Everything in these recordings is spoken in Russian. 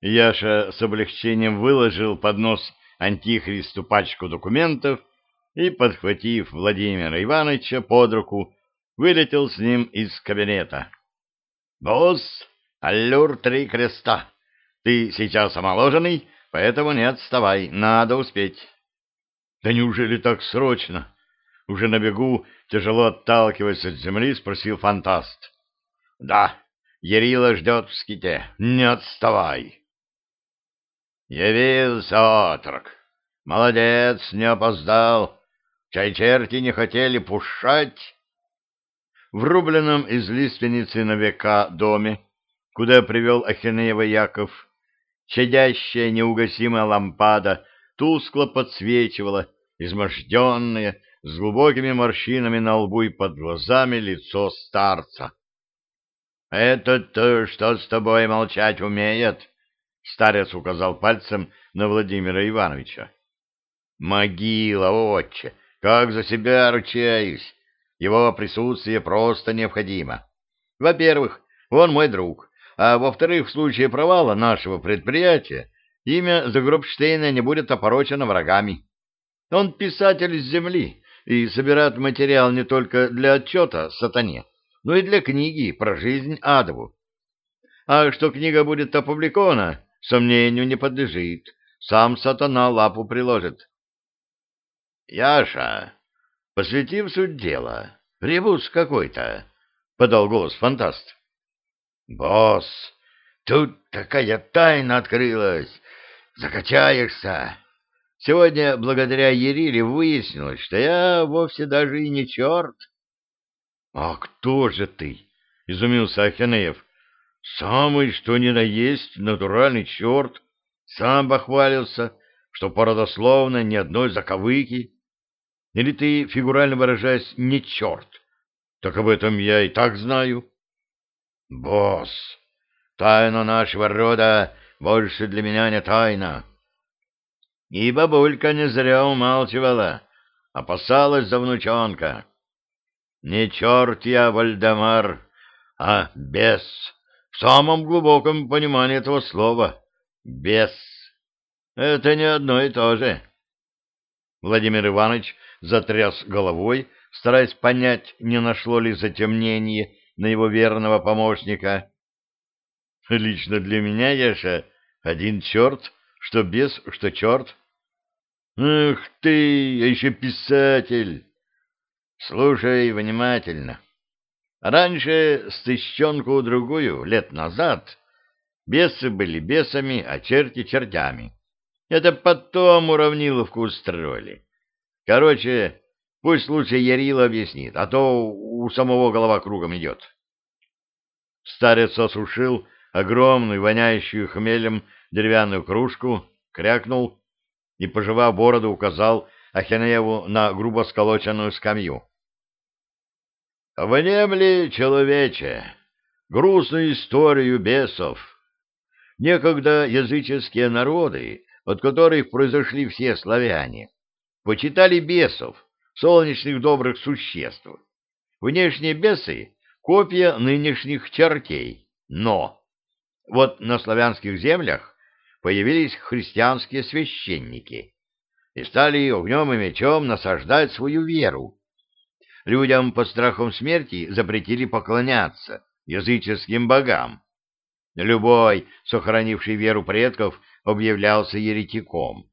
Яша с облегчением выложил под нос антихристу пачку документов и, подхватив Владимира Ивановича под руку, вылетел с ним из кабинета. — Босс, аллюр три креста. Ты сейчас омоложенный, поэтому не отставай, надо успеть. — Да неужели так срочно? Уже на бегу, тяжело отталкиваясь от земли, спросил фантаст. — Да, Ярила ждет в ските, не отставай. Явился отрок. Молодец, не опоздал. Чай черти не хотели пушать. В рубленном из лиственницы на века доме, куда привел Ахинеева Яков, чадящая неугасимая лампада тускло подсвечивала изможденное, с глубокими морщинами на лбу и под глазами лицо старца. — Это-то что с тобой молчать умеет? Старец указал пальцем на Владимира Ивановича. «Могила, отче! Как за себя ручаюсь! Его присутствие просто необходимо. Во-первых, он мой друг, а во-вторых, в случае провала нашего предприятия имя Загробштейна не будет опорочено врагами. Он писатель с земли и собирает материал не только для отчета сатане, но и для книги про жизнь Адову. А что книга будет опубликована, сомнению не подлежит. Сам сатана лапу приложит. — Яша, посвятив суть дела, ребус какой-то, — подал голос фантаст. — Босс, тут такая тайна открылась. Закачаешься. Сегодня благодаря Ериле выяснилось, что я вовсе даже и не черт. — А кто же ты? — изумился Ахенеев. Самый, что ни на есть, натуральный черт, сам бахвалился, что породословно ни одной заковыки. Или ты, фигурально выражаясь, не черт? Так об этом я и так знаю. Босс, тайна нашего рода больше для меня не тайна. И бабулька не зря умалчивала, опасалась за внучонка. Не черт я, Вальдемар, а бес в самом глубоком понимании этого слова. Бес. Это не одно и то же. Владимир Иванович затряс головой, стараясь понять, не нашло ли затемнение на его верного помощника. Лично для меня, Яша, один черт, что бес, что черт. Эх ты, еще писатель. Слушай внимательно. Раньше, с тысячонку-другую лет назад, бесы были бесами, а черти — чертями. Это потом уравниловку устроили. Короче, пусть лучше Ярила объяснит, а то у самого голова кругом идет. Старец осушил огромную, воняющую хмелем деревянную кружку, крякнул и, пожевав бороду, указал Ахенееву на грубо сколоченную скамью. Внемли, человече, грустную историю бесов. Некогда языческие народы, от которых произошли все славяне, почитали бесов, солнечных добрых существ. Внешние бесы — копия нынешних чертей, но вот на славянских землях появились христианские священники и стали огнем и мечом насаждать свою веру, людям под страхом смерти запретили поклоняться языческим богам. Любой, сохранивший веру предков, объявлялся еретиком.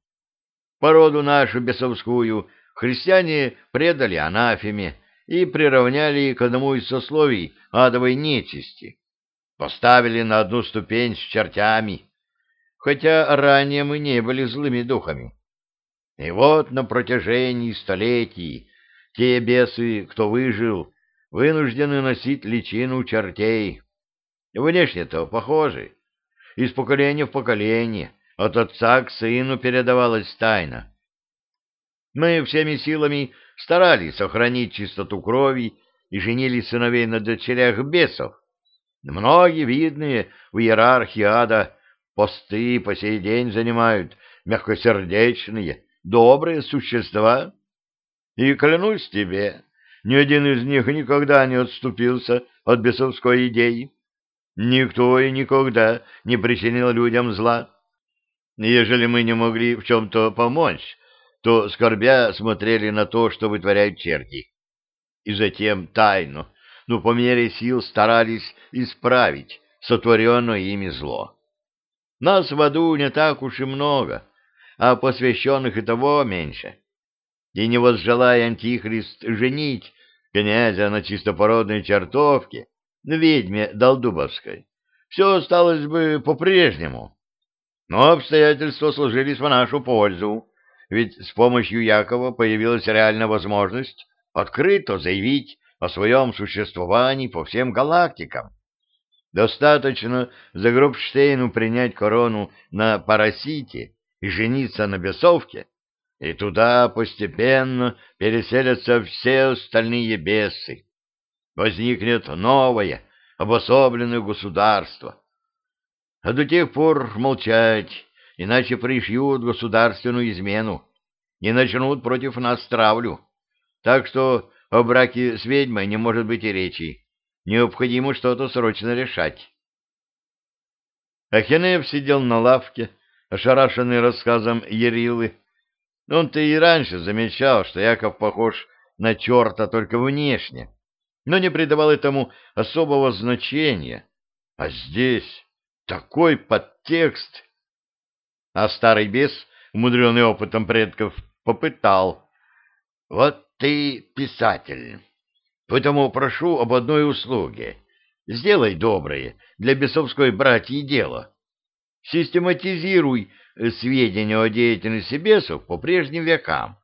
Породу нашу бесовскую христиане предали анафеме и приравняли к одному из сословий адовой нечисти. Поставили на одну ступень с чертями, хотя ранее мы не были злыми духами. И вот на протяжении столетий те бесы, кто выжил, вынуждены носить личину чертей. Внешне-то похожи. Из поколения в поколение, от отца к сыну передавалась тайна. Мы всеми силами старались сохранить чистоту крови и женили сыновей на дочерях бесов. Многие видные в иерархии ада посты по сей день занимают мягкосердечные, добрые существа, и клянусь тебе, ни один из них никогда не отступился от бесовской идеи. Никто и никогда не причинил людям зла. Ежели мы не могли в чем-то помочь, то, скорбя, смотрели на то, что вытворяют черти. И затем тайну, ну, по мере сил старались исправить сотворенное ими зло. Нас в аду не так уж и много, а посвященных и того меньше. И не возжелая антихрист женить князя на чистопородной чертовке, на ведьме Долдубовской, все осталось бы по-прежнему. Но обстоятельства сложились в нашу пользу, ведь с помощью Якова появилась реальная возможность открыто заявить о своем существовании по всем галактикам. Достаточно за Загробштейну принять корону на парасите и жениться на бесовке, и туда постепенно переселятся все остальные бесы. Возникнет новое, обособленное государство. А до тех пор молчать, иначе пришьют государственную измену и начнут против нас травлю. Так что о браке с ведьмой не может быть и речи. Необходимо что-то срочно решать. Ахенеев сидел на лавке, ошарашенный рассказом Ярилы. Он-то и раньше замечал, что Яков похож на черта только внешне, но не придавал этому особого значения. А здесь такой подтекст. А старый бес, умудренный опытом предков, попытал. Вот ты писатель, потому прошу об одной услуге. Сделай доброе для бесовской братьи дело. Систематизируй сведения о деятельности бесов по прежним векам.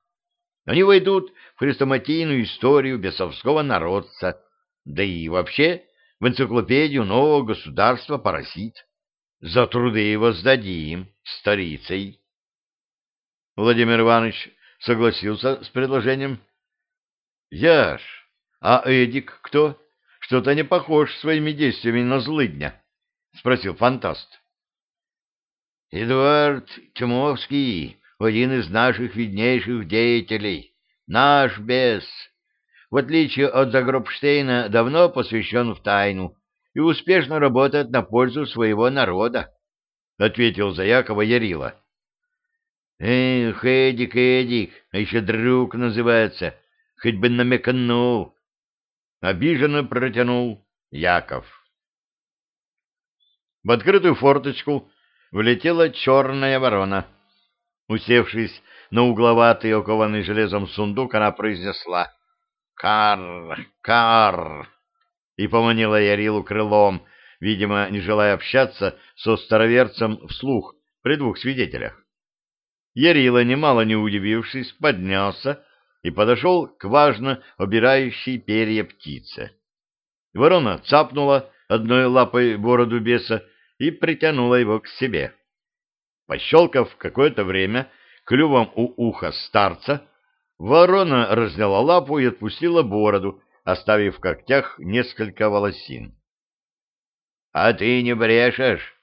Они войдут в хрестоматийную историю бесовского народца, да и вообще в энциклопедию нового государства «Парасит». За труды его сдадим старицей. Владимир Иванович согласился с предложением. Яш, а Эдик кто? Что-то не похож своими действиями на злыдня, спросил фантаст. Эдуард Тимовский, один из наших виднейших деятелей, наш бес, в отличие от Загробштейна, давно посвящен в тайну и успешно работает на пользу своего народа, — ответил за Якова Ярила. — Эх, Эдик, Эдик, а еще друг называется, хоть бы намекнул. Обиженно протянул Яков. В открытую форточку влетела черная ворона. Усевшись на угловатый, окованный железом сундук, она произнесла «Кар! Кар!» и поманила Ярилу крылом, видимо, не желая общаться со староверцем вслух при двух свидетелях. Ярила, немало не удивившись, поднялся и подошел к важно обирающей перья птице. Ворона цапнула одной лапой бороду беса и притянула его к себе. Пощелкав какое-то время клювом у уха старца, ворона разняла лапу и отпустила бороду, оставив в когтях несколько волосин. — А ты не брешешь?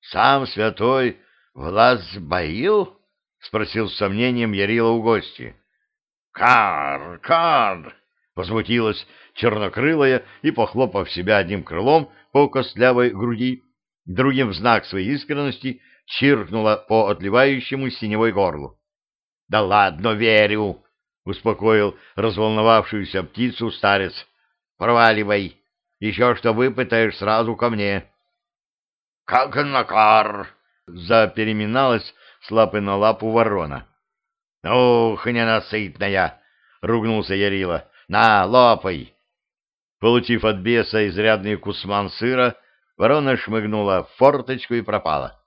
Сам святой Влас боил? — спросил с сомнением Ярила у гостя. «Кар! Кар!» — возмутилась чернокрылая и, похлопав себя одним крылом по костлявой груди, другим в знак своей искренности чиркнула по отливающему синевой горлу. — Да ладно, верю! — успокоил разволновавшуюся птицу старец. — Проваливай! Еще что выпытаешь, сразу ко мне. — Как накар! — запереминалась с лапы на лапу ворона. «Ух, ненасытная!» — ругнулся Ярила. «На, лопай!» Получив от беса изрядный кусман сыра, ворона шмыгнула в форточку и пропала.